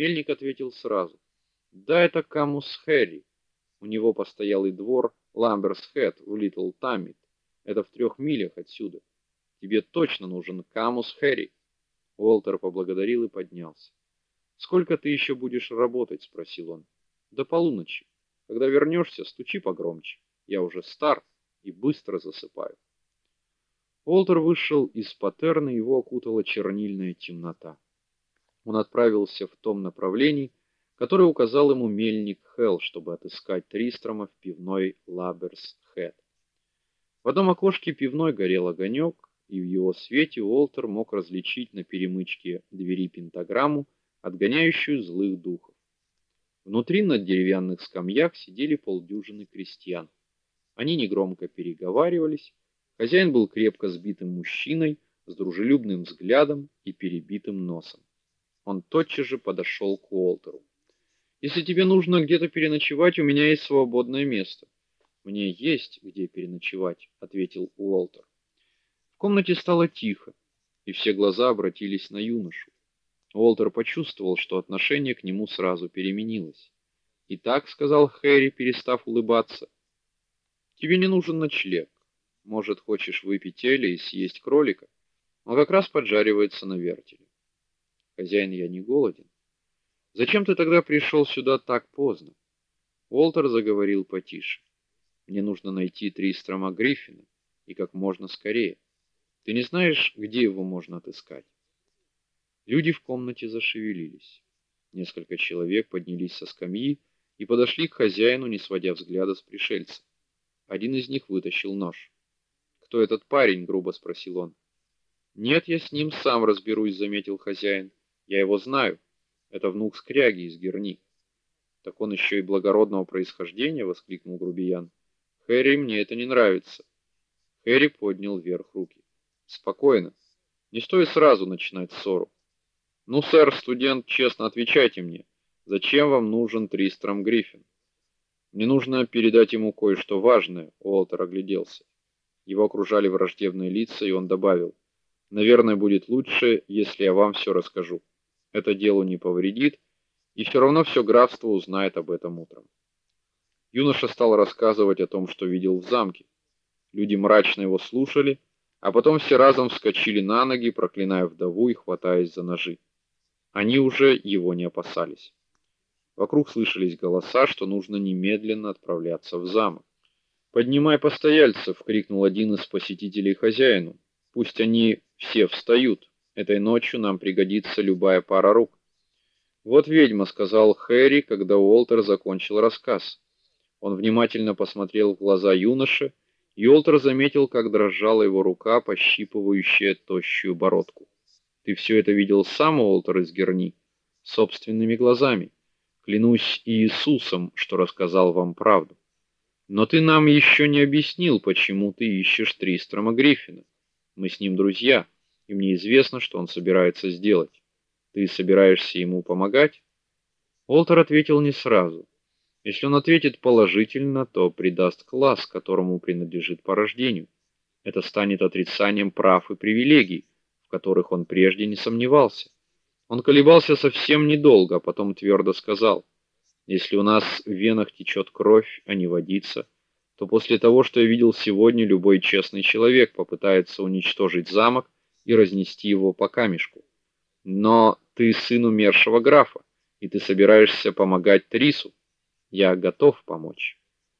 Мельник ответил сразу: "Да это Камус Хэри. У него постоялый двор Ламберс-Хэт в Литл Таммит. Это в трех милях отсюда. Тебе точно нужен Камус Хэри". Уолтер поблагодарил и поднялся. "Сколько ты еще будешь работать?" спросил он. "До полуночи. Когда вернешься, стучи погромче. Я уже стар и быстро засыпаю". Уолтер вышел из таверны, его окутала чернильная темнота он отправился в том направлении, которое указал ему мельник Хелл, чтобы отыскать Тристрама в пивной Лаберс Хэт. В одном окошке пивной горел огонек, и в его свете Уолтер мог различить на перемычке двери пентаграмму, отгоняющую злых духов. Внутри на деревянных скамьях сидели полдюжины крестьян. Они негромко переговаривались. Хозяин был крепко сбитым мужчиной с дружелюбным взглядом и перебитым носом. Он тотчас же подошел к Уолтеру. Если тебе нужно где-то переночевать, у меня есть свободное место. Мне есть где переночевать, ответил Уолтер. В комнате стало тихо, и все глаза обратились на юношу. Уолтер почувствовал, что отношение к нему сразу переменилось. "Итак", сказал Хэри, перестав улыбаться. "Тебе не нужен ночлег. Может, хочешь выпить эля и съесть кролика? Он как раз поджаривается на вертеле". Хозяин, я не голоден. Зачем ты тогда пришел сюда так поздно? Уолтер заговорил потише. Мне нужно найти Тристрома Гриффина и как можно скорее. Ты не знаешь, где его можно отыскать? Люди в комнате зашевелились. Несколько человек поднялись со скамьи и подошли к хозяину, не сводя взгляда с пришельца. Один из них вытащил нож. "Кто этот парень?" грубо спросил он. "Нет, я с ним сам разберусь", заметил хозяин. Я его знаю. Это внук скряги из Герни. Так он еще и благородного происхождения, воскликнул грубиян. Хэри, мне это не нравится. Хэри поднял вверх руки. Спокойно. Не стоит сразу начинать ссору. Ну, сэр, студент, честно отвечайте мне. Зачем вам нужен Тристром Гриффин? Мне нужно передать ему кое-что важное, Уолтер огляделся. Его окружали враждебные лица, и он добавил: "Наверное, будет лучше, если я вам все расскажу". Это делу не повредит, и все равно все графство узнает об этом утром. Юноша стал рассказывать о том, что видел в замке. Люди мрачно его слушали, а потом все разом вскочили на ноги, проклиная вдову и хватаясь за ножи. Они уже его не опасались. Вокруг слышались голоса, что нужно немедленно отправляться в замок. "Поднимай постояльцев", крикнул один из посетителей хозяину. "Пусть они все встают". Этой ночью нам пригодится любая пара рук. Вот ведьма, сказал Хэри, когда Уолтер закончил рассказ. Он внимательно посмотрел в глаза юноши, и Уолтер заметил, как дрожала его рука, пощипывающая тощую бородку. Ты все это видел сам, Уолтер из Герни, собственными глазами. Клянусь Иисусом, что рассказал вам правду. Но ты нам еще не объяснил, почему ты ищешь Тристрома Гриффина. Мы с ним друзья и мне известно, что он собирается сделать. Ты собираешься ему помогать? Олтер ответил не сразу. Если он ответит положительно, то придаст класс, которому принадлежит по рождению. Это станет отрицанием прав и привилегий, в которых он прежде не сомневался. Он колебался совсем недолго, а потом твердо сказал: "Если у нас в венах течет кровь, а не водица, то после того, что я видел сегодня, любой честный человек попытается уничтожить замок и разнести его по камешку. Но ты сын умершего графа, и ты собираешься помогать Трису. Я готов помочь.